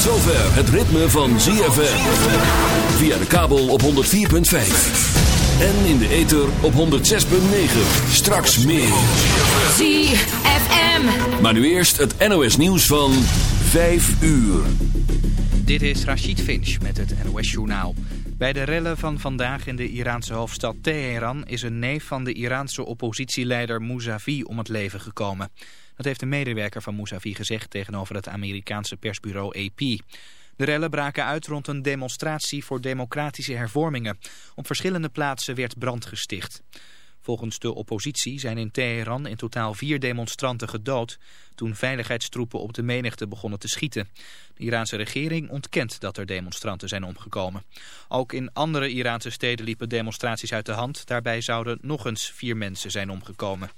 Tot zover het ritme van ZFM. Via de kabel op 104.5. En in de ether op 106.9. Straks meer. ZFM. Maar nu eerst het NOS nieuws van 5 uur. Dit is Rachid Finch met het NOS Journaal. Bij de rellen van vandaag in de Iraanse hoofdstad Teheran is een neef van de Iraanse oppositieleider Mousavi om het leven gekomen. Dat heeft een medewerker van Mousavi gezegd tegenover het Amerikaanse persbureau AP. De rellen braken uit rond een demonstratie voor democratische hervormingen. Op verschillende plaatsen werd brand gesticht. Volgens de oppositie zijn in Teheran in totaal vier demonstranten gedood... toen veiligheidstroepen op de menigte begonnen te schieten. De Iraanse regering ontkent dat er demonstranten zijn omgekomen. Ook in andere Iraanse steden liepen demonstraties uit de hand. Daarbij zouden nog eens vier mensen zijn omgekomen.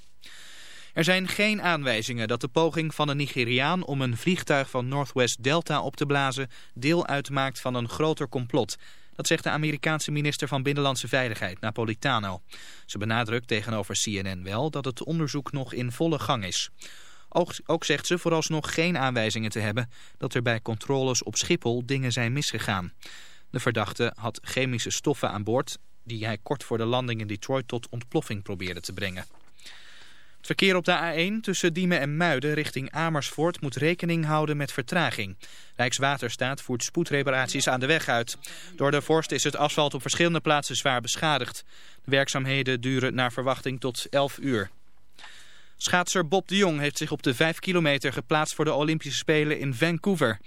Er zijn geen aanwijzingen dat de poging van een Nigeriaan om een vliegtuig van Northwest Delta op te blazen deel uitmaakt van een groter complot. Dat zegt de Amerikaanse minister van Binnenlandse Veiligheid, Napolitano. Ze benadrukt tegenover CNN wel dat het onderzoek nog in volle gang is. Ook, ook zegt ze vooralsnog geen aanwijzingen te hebben dat er bij controles op Schiphol dingen zijn misgegaan. De verdachte had chemische stoffen aan boord die hij kort voor de landing in Detroit tot ontploffing probeerde te brengen. Het verkeer op de A1 tussen Diemen en Muiden richting Amersfoort moet rekening houden met vertraging. Rijkswaterstaat voert spoedreparaties aan de weg uit. Door de vorst is het asfalt op verschillende plaatsen zwaar beschadigd. De werkzaamheden duren naar verwachting tot 11 uur. Schaatser Bob de Jong heeft zich op de 5 kilometer geplaatst voor de Olympische Spelen in Vancouver.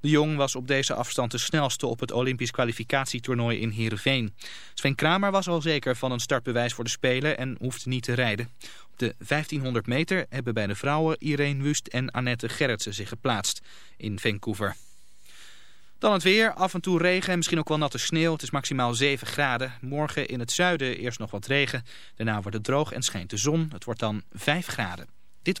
De Jong was op deze afstand de snelste op het Olympisch kwalificatietoernooi in Heerenveen. Sven Kramer was al zeker van een startbewijs voor de Spelen en hoefde niet te rijden. Op de 1500 meter hebben bij de vrouwen Irene Wust en Annette Gerritsen zich geplaatst in Vancouver. Dan het weer, af en toe regen en misschien ook wel natte sneeuw. Het is maximaal 7 graden. Morgen in het zuiden eerst nog wat regen. Daarna wordt het droog en schijnt de zon. Het wordt dan 5 graden. Dit...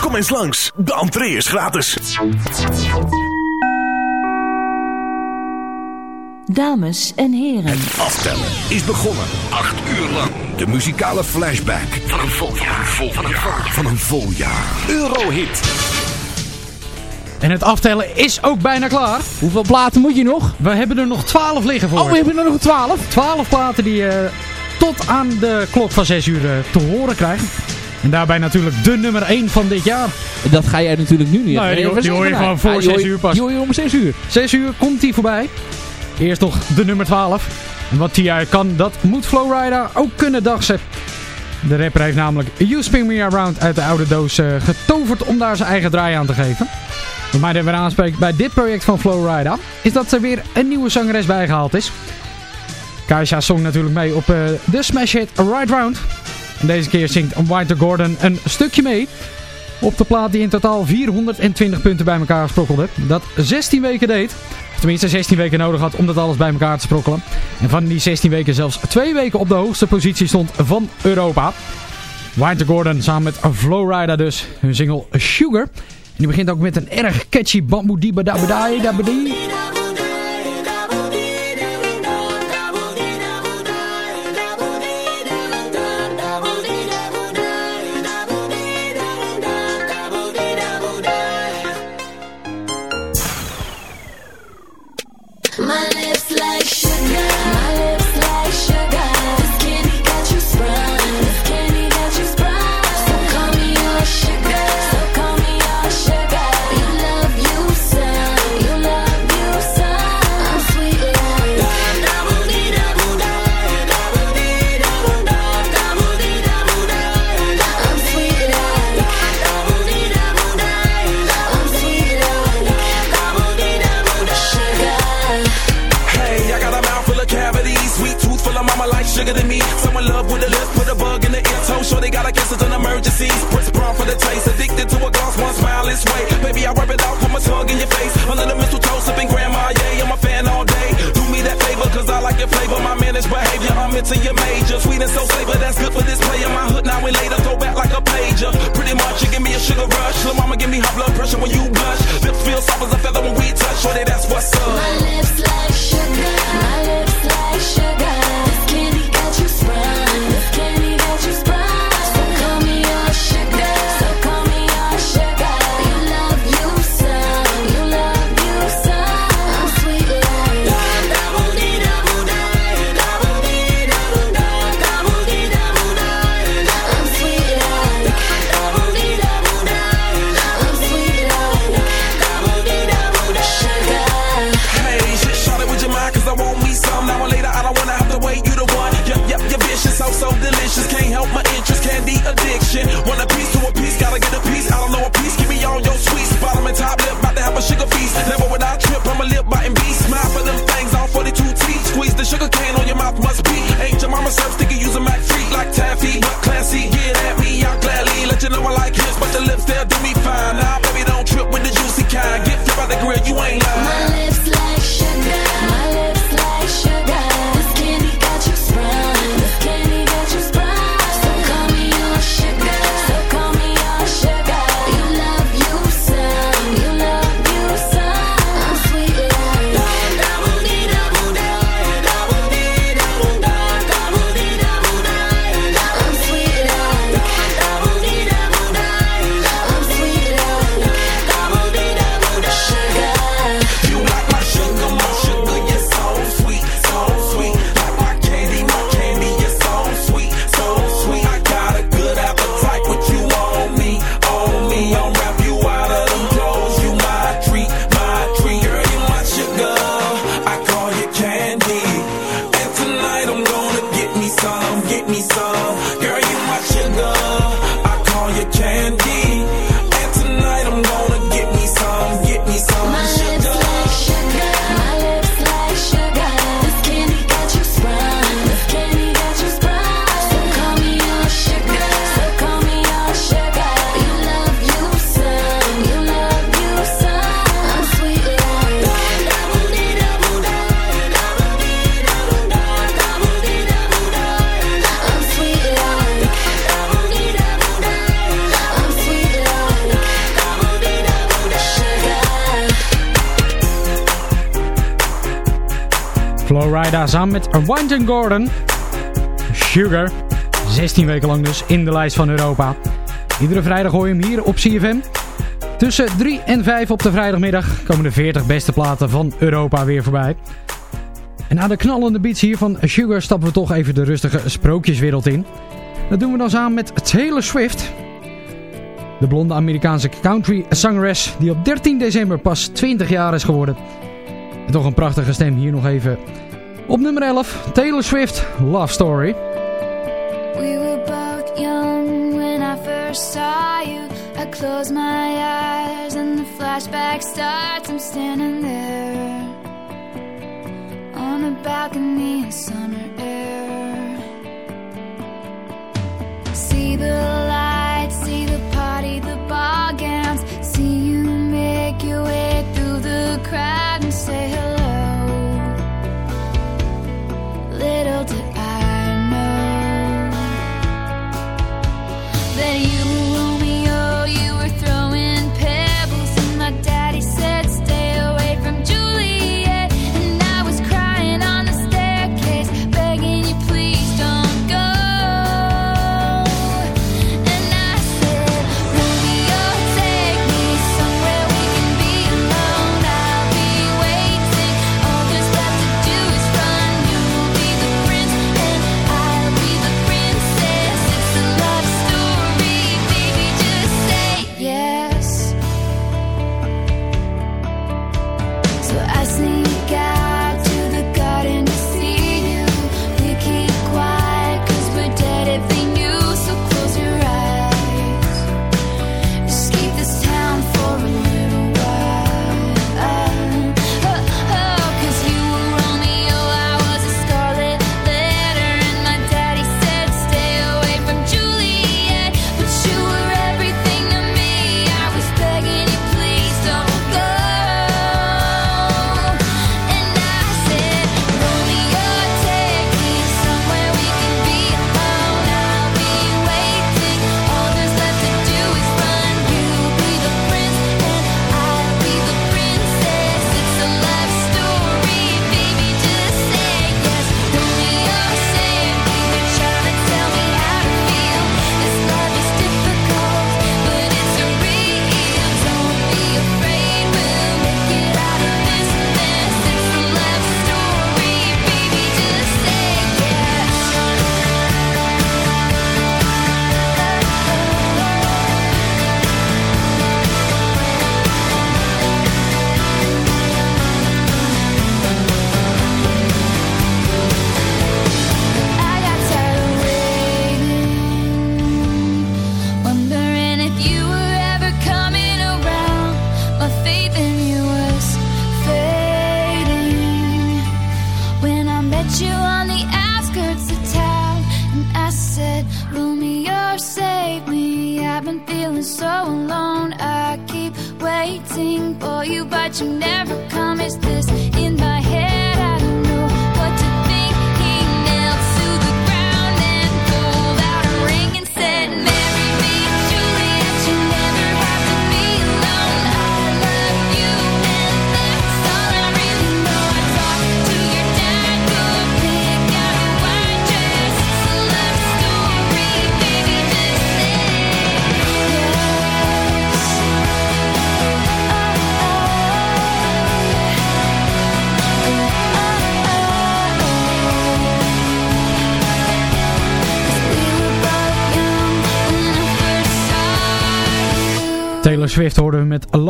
Kom eens langs, de entree is gratis. Dames en heren. Aftellen is begonnen. Acht uur lang. De muzikale flashback van een vol jaar. Vol van, een vol jaar. van een vol jaar. Eurohit. En het aftellen is ook bijna klaar. Hoeveel platen moet je nog? We hebben er nog 12 liggen voor. Oh, we hebben er nog 12? 12 platen die je tot aan de klok van 6 uur eh, te horen krijgen. En daarbij natuurlijk de nummer 1 van dit jaar. Dat ga jij natuurlijk nu niet. Nee, die, we die hoor je gewoon voor Ah, 6 hoor je- uur pas. Die hoor je om 6 uur. 6 uur komt hij voorbij. Eerst nog de nummer 12. En wat T.I. kan, dat moet Flowrider ook kunnen dagsen. De rapper heeft namelijk You Spin Me Around uit de oude doos eh, getoverd om daar zijn eigen draai aan te geven. Wat mij er weer aanspreekt bij dit project van Flowrider is dat er weer een nieuwe zangeres bijgehaald is. Kaisha zong natuurlijk mee op eh, de smash hit Right Round. Deze keer zingt White Gordon een stukje mee. Op de plaat die in totaal 420 punten bij elkaar sprokkelde. Dat 16 weken deed. Of tenminste 16 weken nodig had om dat alles bij elkaar te sprokkelen. En van die 16 weken zelfs 2 weken op de hoogste positie stond van Europa. White Gordon samen met Flowrider dus. Hun single Sugar. En die begint ook met een erg catchy bamboe diba dabadai dabadai. A guess it's an emergency. Press brown for the taste, addicted to a gloss, one smile this way. Baby, I rub it out, put my tongue in your face. Under the mistletoe, sipping grandma, yeah, I'm a fan all day. Do me that favor, cause I like your flavor, my managed behavior. I'm into your major, sweet and so savor, that's good for this player. My hood now and later, throw back like a pager. Pretty much, you give me a sugar rush. Lil' mama, give me high blood pressure when you blush. Lips feel soft as a feather when we touch, shorty, that's what's up. My lips like sugar. My lips like sugar. Your mama serve sticky, a Mac free like taffy. But classy, get at me, I'll gladly let you know I like hits. But the lips, they'll do me fine. Now, baby, don't trip with the juicy kind. Get flip out the grill, you ain't lying. Samen met Wynton Gordon. Sugar. 16 weken lang dus in de lijst van Europa. Iedere vrijdag hoor je hem hier op CFM. Tussen 3 en 5 op de vrijdagmiddag komen de 40 beste platen van Europa weer voorbij. En na de knallende beats hier van Sugar stappen we toch even de rustige sprookjeswereld in. Dat doen we dan samen met Taylor Swift. De blonde Amerikaanse country zangeres die op 13 december pas 20 jaar is geworden. En toch een prachtige stem hier nog even. Op nummer 11, Taylor Swift, Love Story. We were both young when I first saw you. I close my eyes and the flashback starts. I'm standing there on a balcony in summer air. See the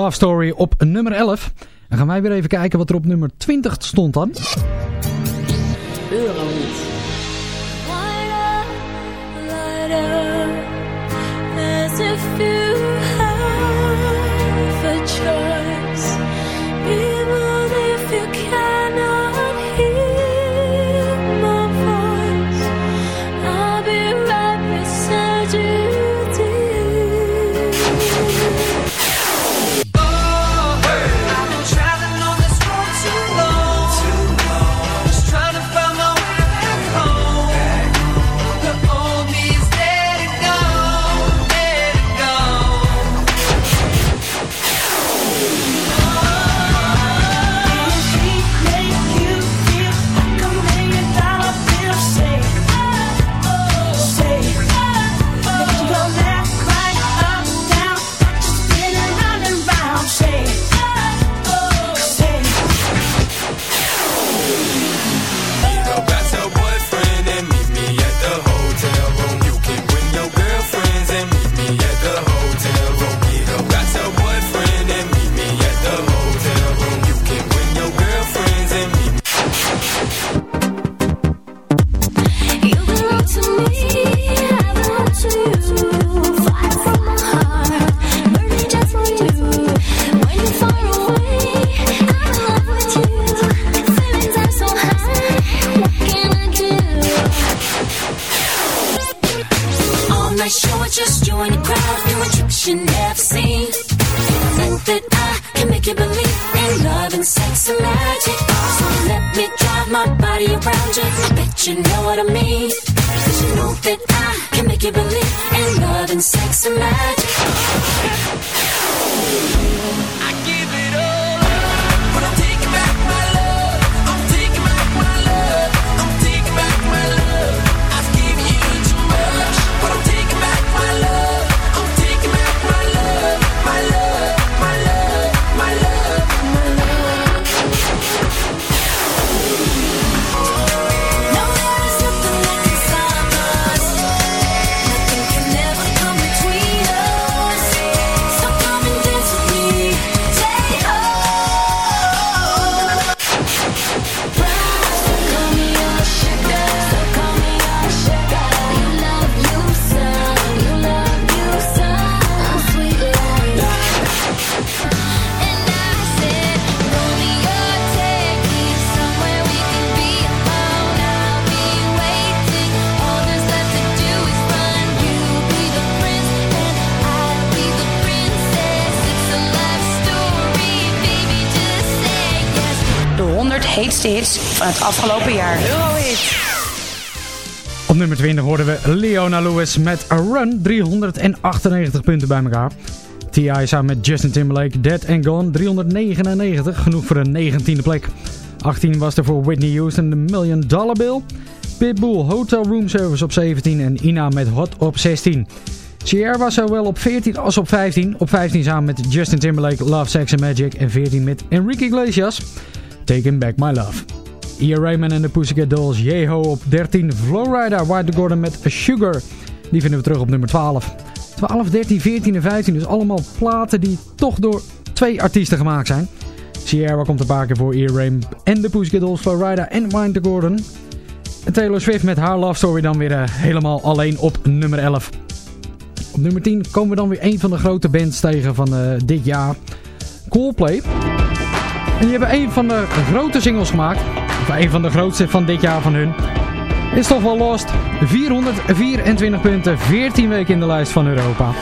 Love Story op nummer 11. Dan gaan wij weer even kijken wat er op nummer 20 stond dan. Het afgelopen jaar. Eurohit. Op nummer 20 hoorden we Leona Lewis met A Run, 398 punten bij elkaar. T.I. samen met Justin Timberlake, Dead and Gone, 399, genoeg voor een 19e plek. 18 was er voor Whitney Houston, The Million Dollar Bill. Pitbull, Hotel Room Service op 17 en Ina met Hot op 16. Sierra was zowel op 14 als op 15. Op 15 samen met Justin Timberlake, Love, Sex and Magic. En 14 met Enrique Iglesias, Taking Back My Love. Ia Raymond en de Pussycat Dolls, Yeho op 13. Flowrider, White Gordon met Sugar. Die vinden we terug op nummer 12. 12, 13, 14 en 15. Dus allemaal platen die toch door twee artiesten gemaakt zijn. Sierra komt een paar keer voor Ia Raymond en de Pussycat Dolls, Flowrider en White Gordon. En Taylor Swift met haar Love Story dan weer eh, helemaal alleen op nummer 11. Op nummer 10 komen we dan weer een van de grote bands tegen van eh, dit jaar. Coldplay. En die hebben een van de grote singles gemaakt. Een van de grootste van dit jaar van hun. Is toch wel lost. 424 punten, 14 weken in de lijst van Europa.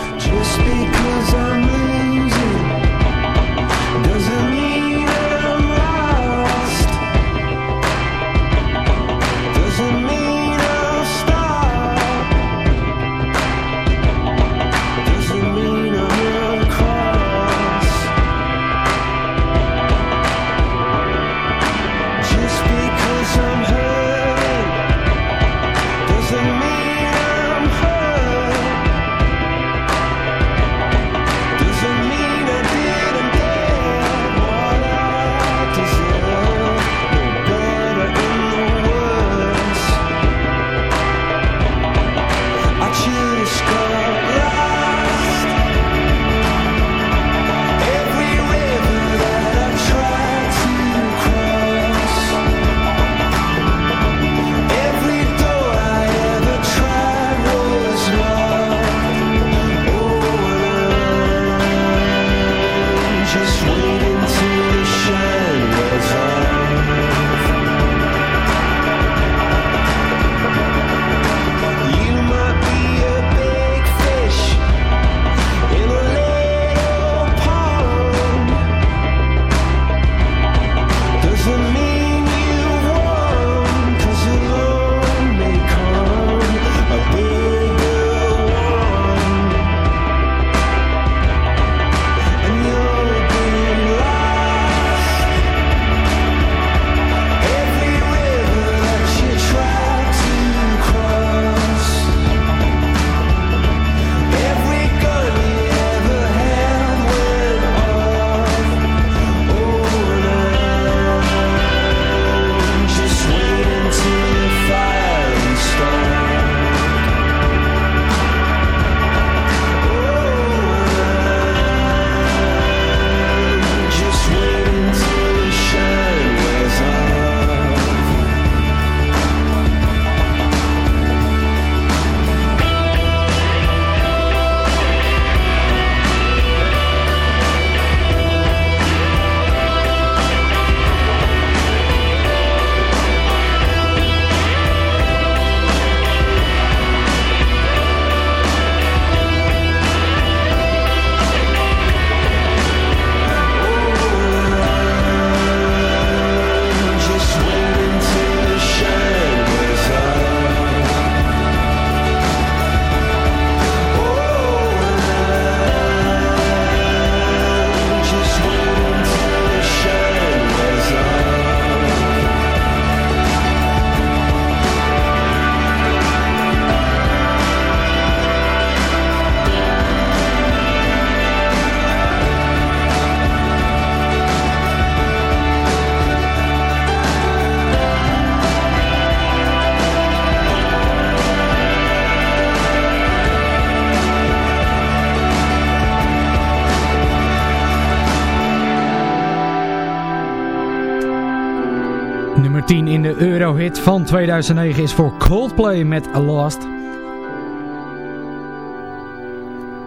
van 2009 is voor Coldplay met A Lost.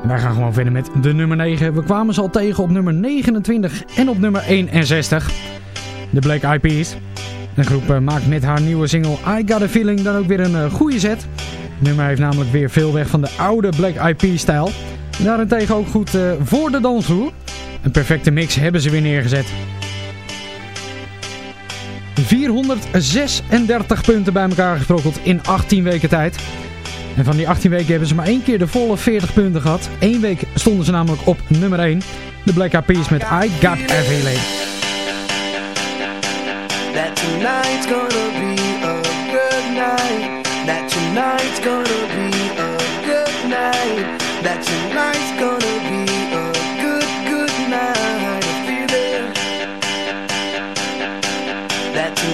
Wij gaan gewoon verder met de nummer 9. We kwamen ze al tegen op nummer 29 en op nummer 61. De Black Eyed Peas. De groep eh, maakt met haar nieuwe single I Got A Feeling dan ook weer een eh, goede set. Het nummer heeft namelijk weer veel weg van de oude Black Eyed Peas stijl. Daarentegen ook goed eh, voor de dansvloer. Een perfecte mix hebben ze weer neergezet. 436 punten bij elkaar gesprokkeld in 18 weken tijd. En van die 18 weken hebben ze maar één keer de volle 40 punten gehad. Eén week stonden ze namelijk op nummer 1. De Black Eyed met I Got Everything. That tonight's gonna be a good night. That tonight's gonna be a good night. That tonight's gonna be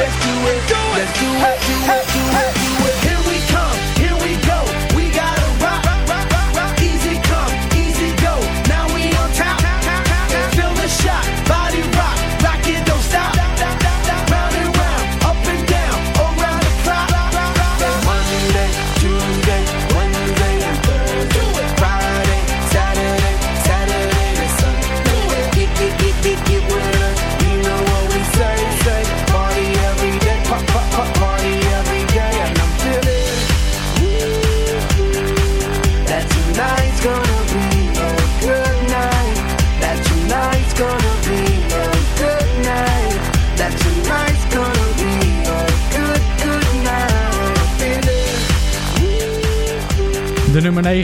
let's do it.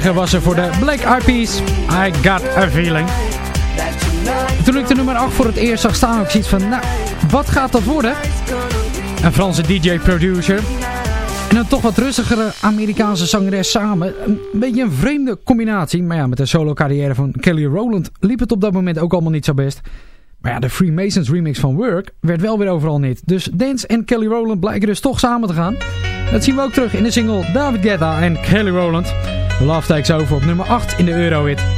2009 was er voor de Black Eyed Peas I Got A Feeling. Toen ik de nummer 8 voor het eerst zag staan, ik zoiets van, nou, wat gaat dat worden? Een Franse DJ-producer. En een toch wat rustigere Amerikaanse zangeres samen. Een beetje een vreemde combinatie. Maar ja, met de solo carrière van Kelly Rowland liep het op dat moment ook allemaal niet zo best. Maar ja, de Freemasons remix van Work werd wel weer overal niet. Dus Dance en Kelly Rowland blijken dus toch samen te gaan. Dat zien we ook terug in de single David Guetta en Kelly Rowland. Love Takes Over op nummer 8 in de Eurohit.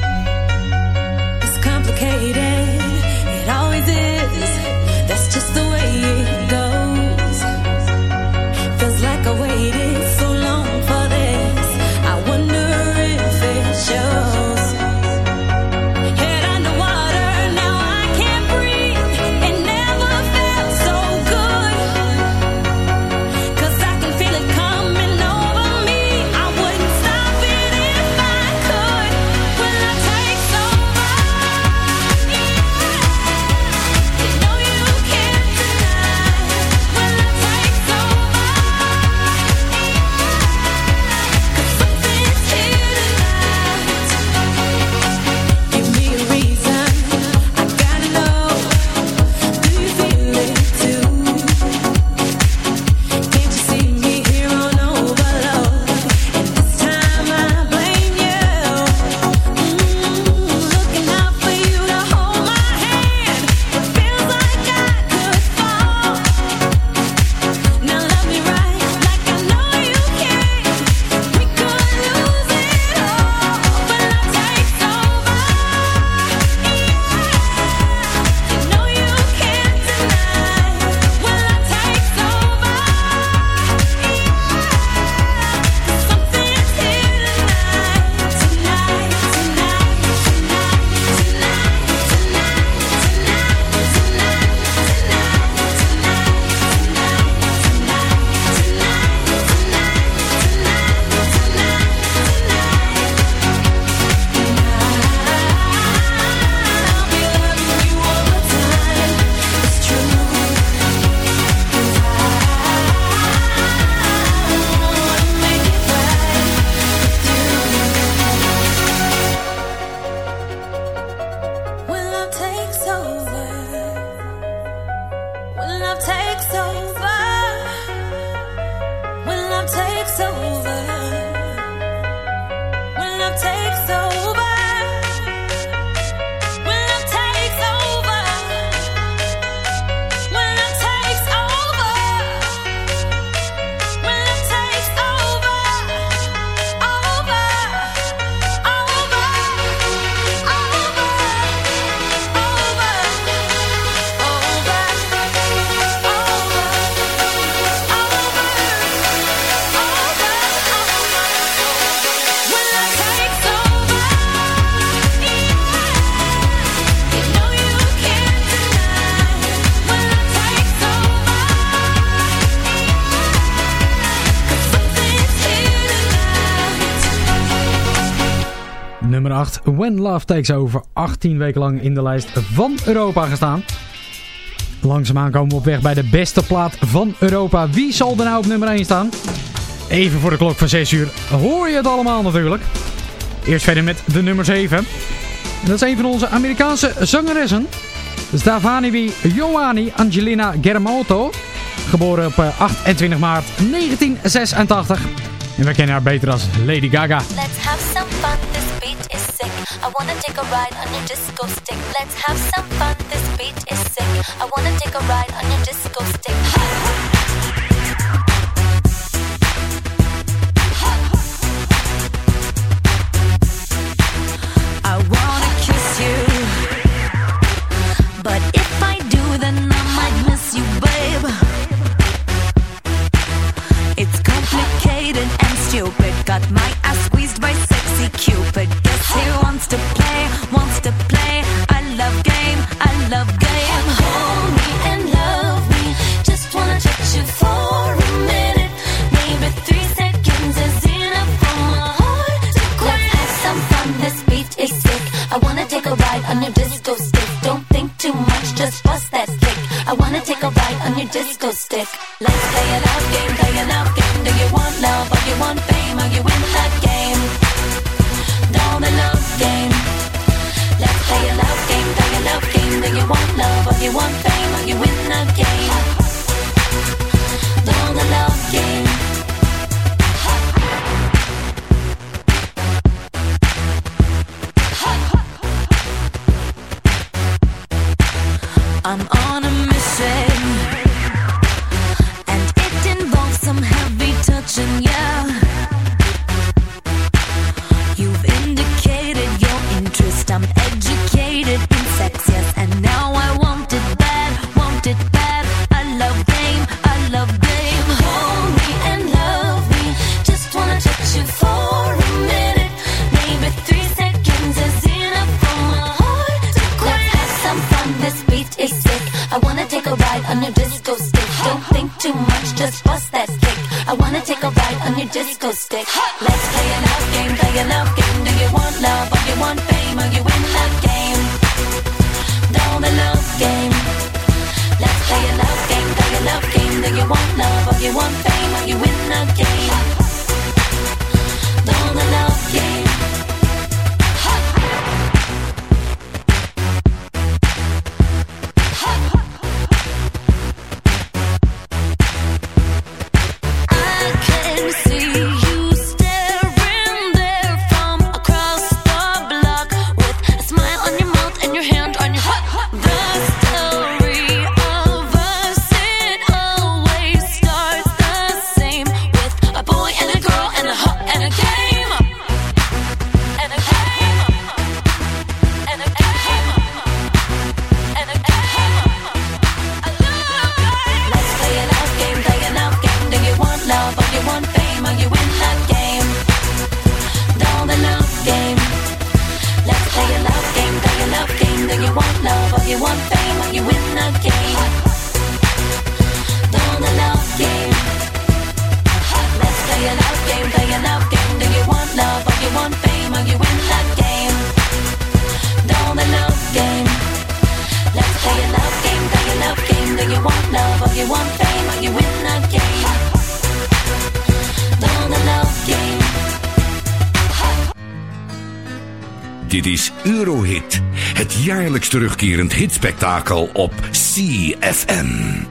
When Love Takes Over. 18 weken lang in de lijst van Europa gestaan. Langzaamaan komen we op weg bij de beste plaat van Europa. Wie zal er nou op nummer 1 staan? Even voor de klok van 6 uur hoor je het allemaal natuurlijk. Eerst verder met de nummer 7. Dat is een van onze Amerikaanse zangeressen. Stavani Joani Angelina Germoto. Geboren op eh, 28 maart 1986. En we kennen haar beter als Lady Gaga. Let's have some I wanna take a ride on your disco stick. Let's have some fun, this beat is sick. I wanna take a ride on your disco stick. I wanna take a ride on your disco stick. Don't think too much, just bust that stick. I wanna take a ride on your disco stick. Let's play it out game, play it out wekelijks terugkerend hitspektakel op CFM.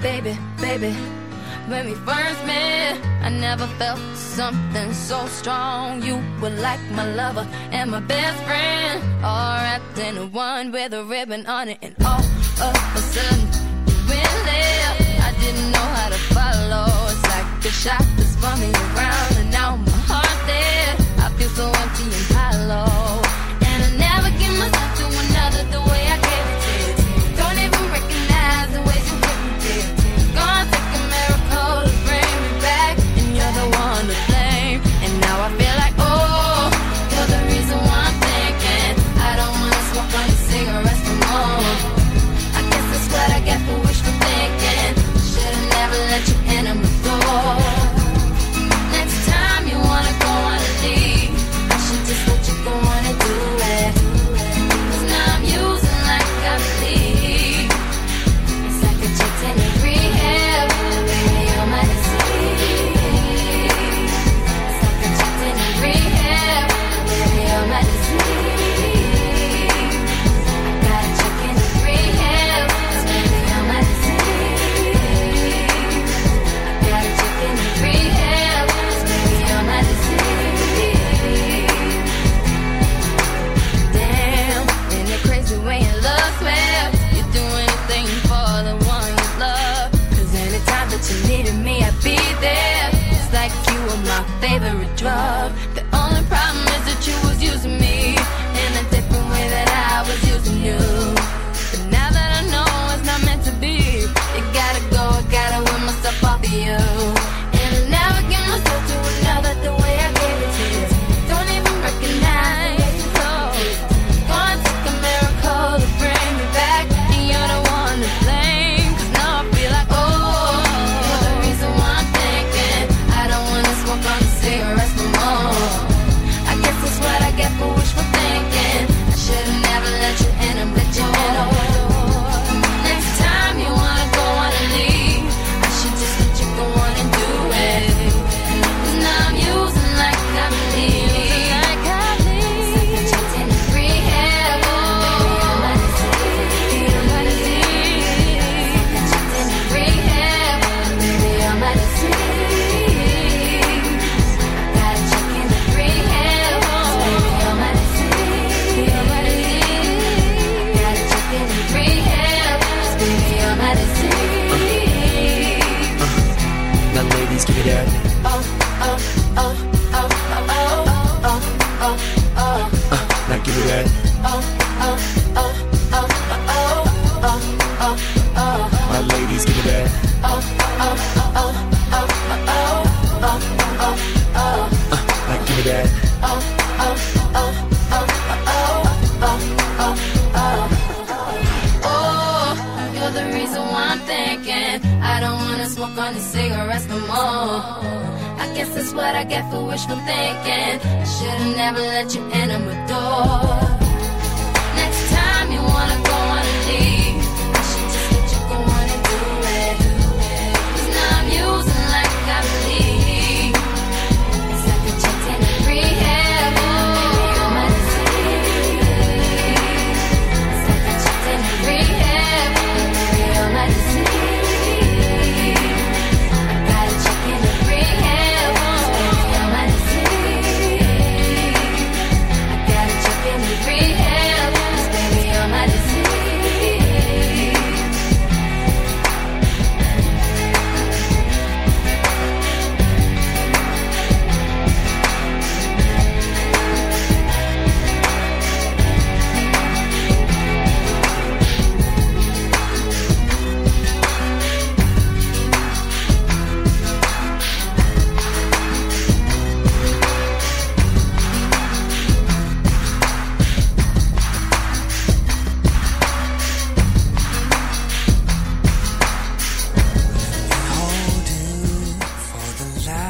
Baby, baby, when we first met, I never felt something so strong. You were like my lover and my best friend, all wrapped in one with a ribbon on it, and all of a sudden you went there. I didn't know how to follow. It's like the shot was bumming around, and now my heart's there feel so empty and hollow. And I never give myself.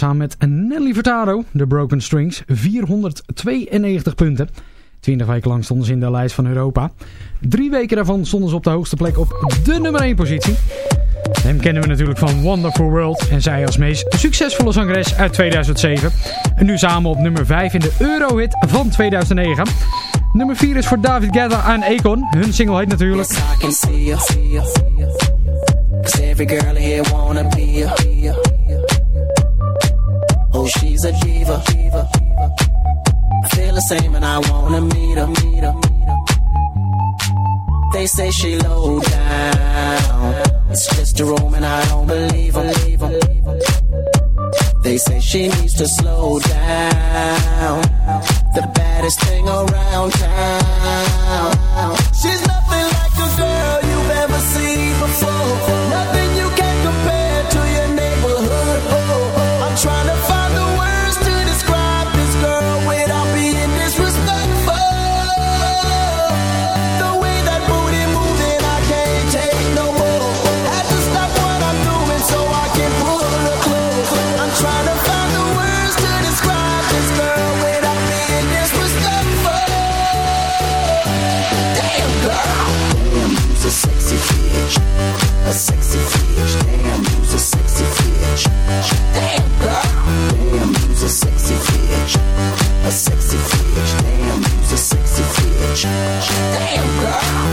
Samen met Nelly Furtado, The Broken Strings, 492 punten. 20 weken lang stonden ze in de lijst van Europa. Drie weken daarvan stonden ze op de hoogste plek op de nummer 1 positie. Hem kennen we natuurlijk van Wonderful World en zij als meest succesvolle zangeres uit 2007. En nu samen op nummer 5 in de Eurohit van 2009. Nummer 4 is voor David Guetta en Akon. Hun single heet natuurlijk... I she's a diva. I feel the same and I wanna meet her. They say she low down. It's just a room and I don't believe them. They say she needs to slow down. The baddest thing around town. She's nothing like a girl you've ever seen before. Nothing a sexy bitch. Damn you's a sexy bitch. Damn girl, damn you's a sexy bitch, a sexy bitch. Damn you's a sexy bitch. Damn girl.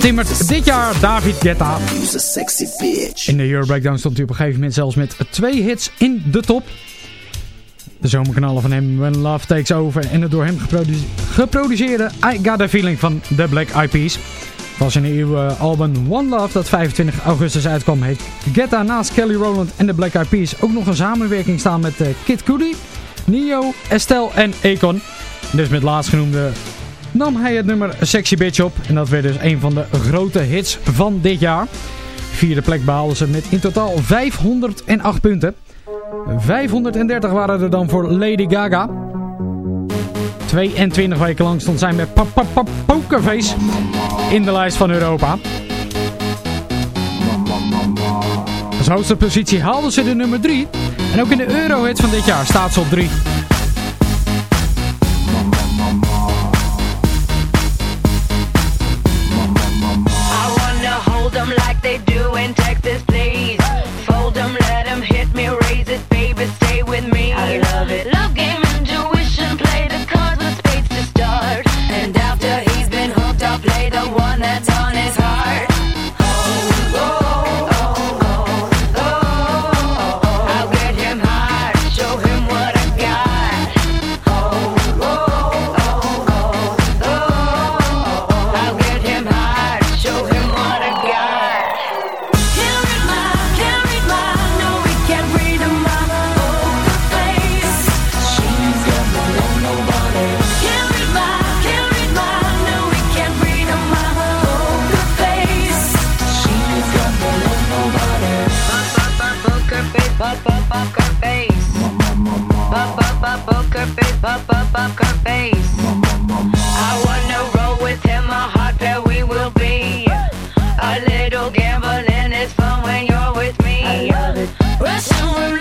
Getimmerd dit jaar, David Guetta. You's a sexy bitch. In de Euro Breakdown stond hij op een gegeven moment zelfs met twee hits in de top. De zomerknallen van hem, When Love Takes Over en het door hem geprodu geproduceerde I Got A Feeling van The Black Eyed Peas. Pas in de nieuwe album One Love dat 25 augustus uitkwam heeft Guetta naast Kelly Rowland en The Black Eyed Peas ook nog een samenwerking staan met eh, Kid Cudi, Nio, Estelle en Akon. Dus met laatstgenoemde nam hij het nummer Sexy Bitch op. En dat werd dus een van de grote hits van dit jaar. Vierde plek behaalden ze met in totaal 508 punten. 530 waren er dan voor Lady Gaga. 22 weken lang stond zij met pa pa in de lijst van Europa. Als hoogste positie haalden ze de nummer 3. En ook in de Eurohit van dit jaar staat ze op 3. gambling is fun when you're with me. I love it. Russian roulette.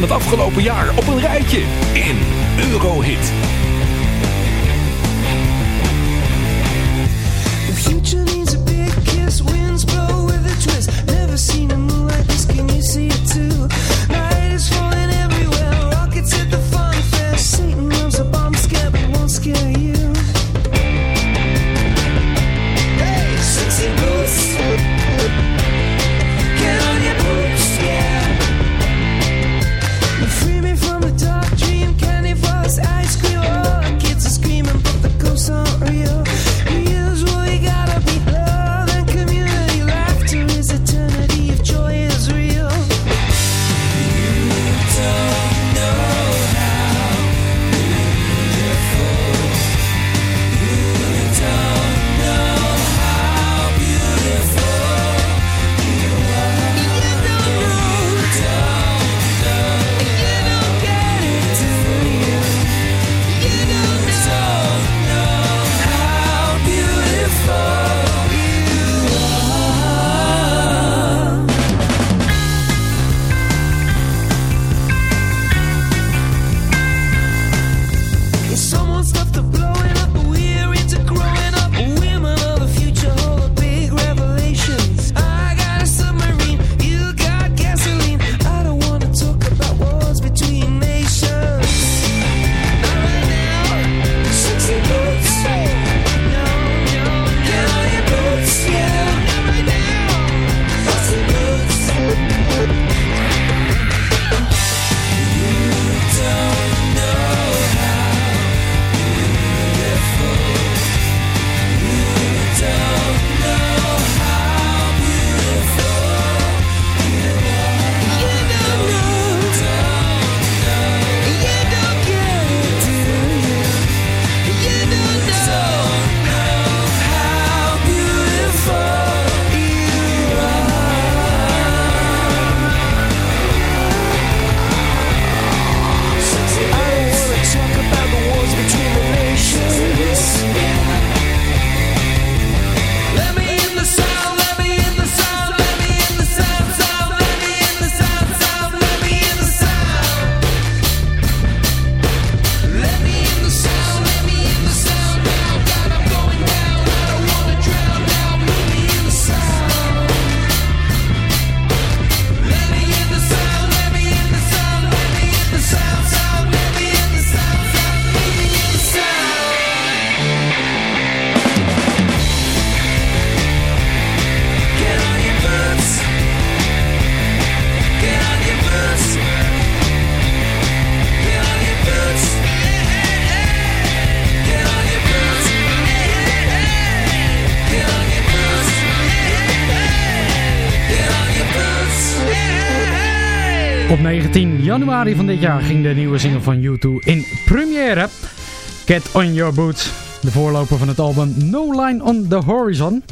van het afgelopen jaar op een rijtje in Eurohit. what's left to blow Op 19 januari van dit jaar ging de nieuwe single van U2 in première. Get On Your Boots, de voorloper van het album No Line On The Horizon.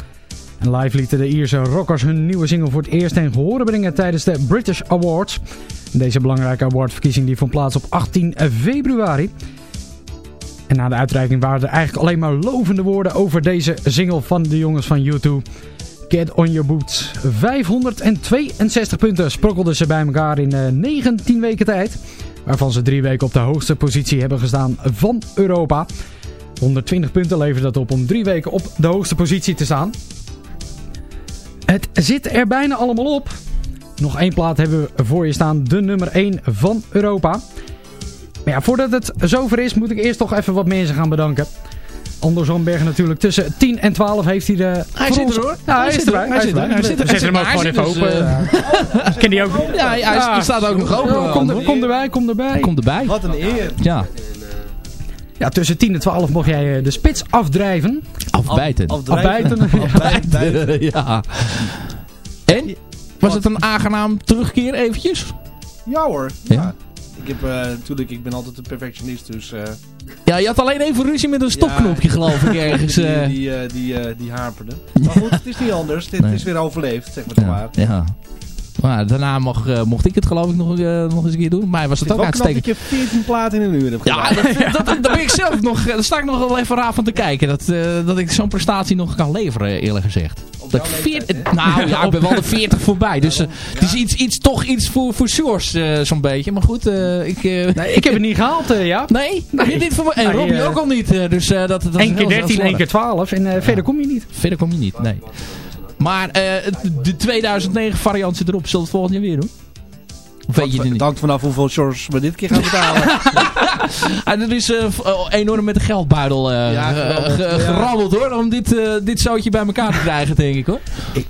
En live lieten de Ierse rockers hun nieuwe single voor het eerst ten gehore brengen tijdens de British Awards. Deze belangrijke awardverkiezing die vond plaats op 18 februari. En na de uitreiking waren er eigenlijk alleen maar lovende woorden over deze single van de jongens van U2. Get on your boots. 562 punten sprokkelden ze bij elkaar in eh, 19 weken tijd. Waarvan ze drie weken op de hoogste positie hebben gestaan van Europa. 120 punten levert dat op om drie weken op de hoogste positie te staan. Het zit er bijna allemaal op. Nog één plaat hebben we voor je staan. De nummer 1 van Europa. Maar ja, voordat het zover is, moet ik eerst toch even wat mensen gaan bedanken. Anders Zandbergen natuurlijk tussen 10 en 12 heeft hij de... Hij zit er hoor. Ja, hij, is erbij. Hij zit er. Hij zit er. We zetten hem ook Hij gewoon even dus, open. Ken die ook? Ja, hij- hij staat ook nog open, kom, er- erbij, kom erbij. Kom erbij. Wat een eer. Ja. Ja, tussen 10 en 12 mocht jij eh, de spits afdrijven. Afbijten. Afbijten. Afbijten. ja. En? Was het een aangenaam terugkeer eventjes? Ja hoor. Ja. Ja. Ik heb eh, natuurlijk, ik ben altijd een perfectionist, dus... eh, Ja, je had alleen even ruzie met een stopknopje geloof ik ergens. die, eh. die, die, die haperde. Maar goed, het is niet anders. Dit Nee. is weer overleefd, zeg maar het maar. Ja, Maar daarna mocht, eh, mocht ik het geloof ik nog, eh, nog eens een keer doen. Maar was het Het ook uitstekend. dat je 14 platen in een uur hebt Ja, gedaan. dat, dat, daar ben ik zelf nog, eh, daar sta ik nog wel even raar van te kijken. Dat, eh, dat ik zo'n prestatie nog kan leveren, eerlijk gezegd. Dat ik veer- nou ja, ik ben wel de 40 voorbij. Dus het is iets, iets, toch iets voor, voor Sjors, eh, zo'n beetje. Maar goed, eh, ik... eh, Nee, ik heb het niet gehaald, eh, ja. Nee, Nee. dit voor me. En Robbie eh, ook al niet. eh, dus eh, dat, dat is 1 keer heel 13, 1 slordig. keer 12 en verder kom je niet. Verder kom je niet, nee. Maar eh, de 2009 variant zit erop. Zullen we het volgend jaar weer doen? Of weet je het niet? hangt vanaf hoeveel shorts we dit keer gaan betalen. En er is eh, oh, enorm met de geldbuidel eh, Ja, ge- gerammeld, ge- ja. gerammeld hoor. Om dit, eh, dit zoutje bij elkaar te krijgen, denk ik hoor.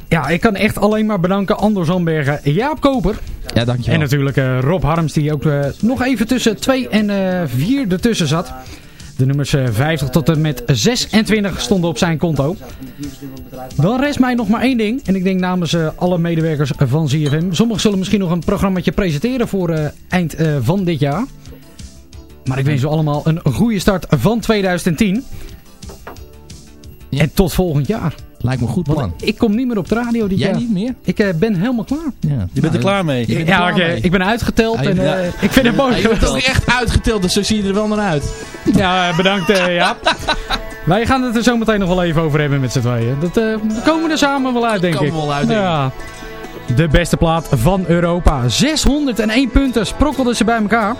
Ja, ik kan echt alleen maar bedanken Anders Zandbergen, Jaap Koper. Ja, dankjewel. En natuurlijk eh, Rob Harms die ook eh, nog even tussen 2 en eh 4 ertussen zat. De nummers eh, 50 tot en met 26 stonden op zijn konto. Dan rest mij nog maar één ding. En ik denk namens eh, alle medewerkers van ZFM. Sommigen zullen misschien nog een programmaatje presenteren voor eh, eind eh, van dit jaar. Maar ik wens u allemaal een goede start van 2010. En tot volgend jaar. Lijkt me goed plan. Want ik kom niet meer op de radio dit Jij jaar. niet meer? Ik eh, ben helemaal klaar. Ja. Je bent er klaar mee. Er Ja, klaar ik, mee. ik ben uitgeteld en Ja. eh, ik vind het mooi Ja, je bent echt uitgeteld, dus zo zie je er wel naar uit. Ja, bedankt eh Jaap. Wij gaan het er zo meteen nog wel even over hebben met z'n tweeën. Dat eh, komen we er samen wel uit, denk komen ik. we wel uit, denk ik. ja. De beste plaat van Europa. 601 punten sprokkelden ze bij elkaar.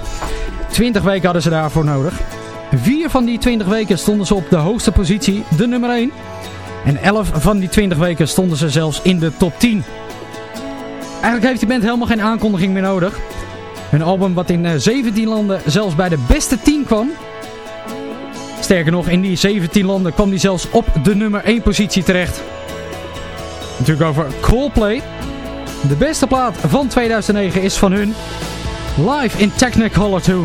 20 weken hadden ze daarvoor nodig. Vier van die 20 weken stonden ze op de hoogste positie, de nummer 1. En 11 van die 20 weken stonden ze zelfs in de top 10. Eigenlijk heeft die band helemaal geen aankondiging meer nodig. Een album wat in eh, 17 landen zelfs bij de beste 10 kwam. Sterker nog, in die 17 landen kwam die zelfs op de nummer 1 positie terecht. Natuurlijk over Coldplay. De beste plaat van 2009 is van hun. Live in Technicolor 2.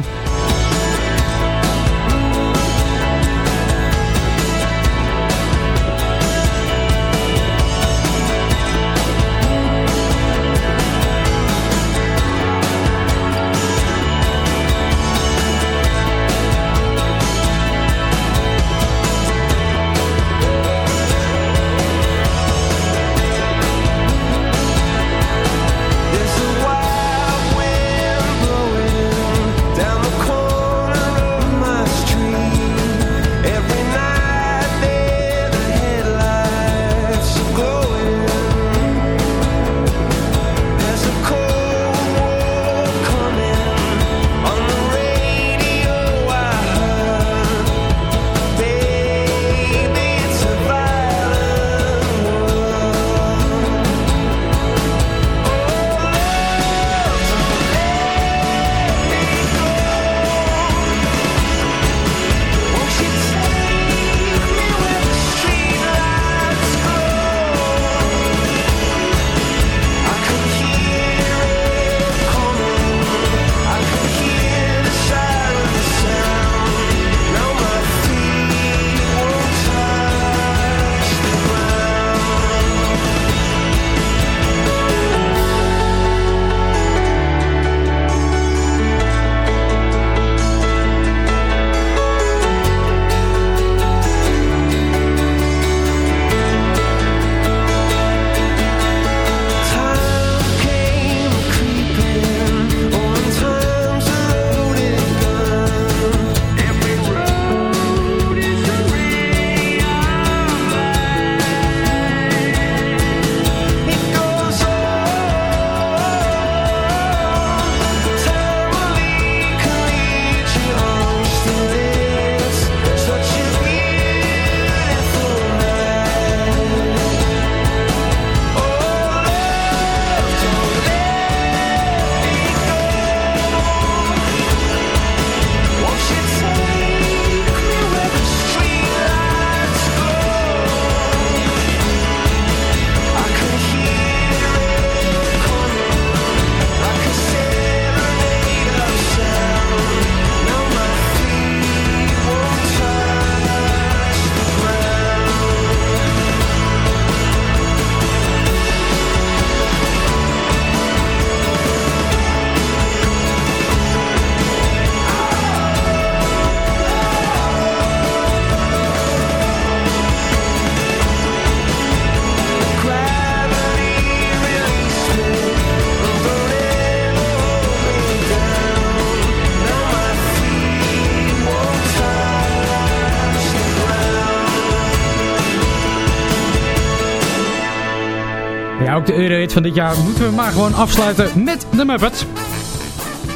Van dit jaar moeten we maar gewoon afsluiten met de Muppets.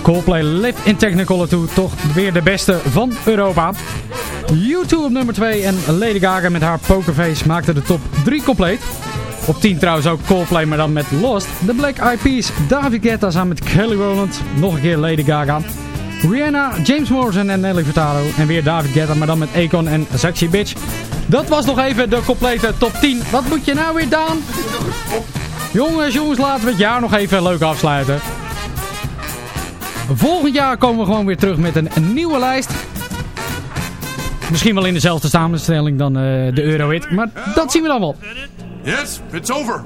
Coldplay Live in Technicolor 2, toch weer de beste van Europa. U2 op nummer 2 en Lady Gaga met haar Pokerface maakten de top 3 compleet. Op 10 trouwens ook Coldplay, maar dan met Lost. De Black Eyed Peas, David Guetta samen met Kelly Rowland. Nog een keer Lady Gaga. Rihanna, James Morrison en Nelly Furtado. En weer David Guetta, maar dan met Akon en Sexy Bitch. Dat was nog even de complete top 10. Wat moet je nou weer, Daan? Jongens, jongens, laten we het jaar nog even leuk afsluiten. Volgend jaar komen we gewoon weer terug met een, nieuwe lijst. Misschien wel in dezelfde samenstelling dan eh, de Eurohit. Maar dat zien we dan wel. Yes, it's over.